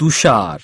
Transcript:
tuchar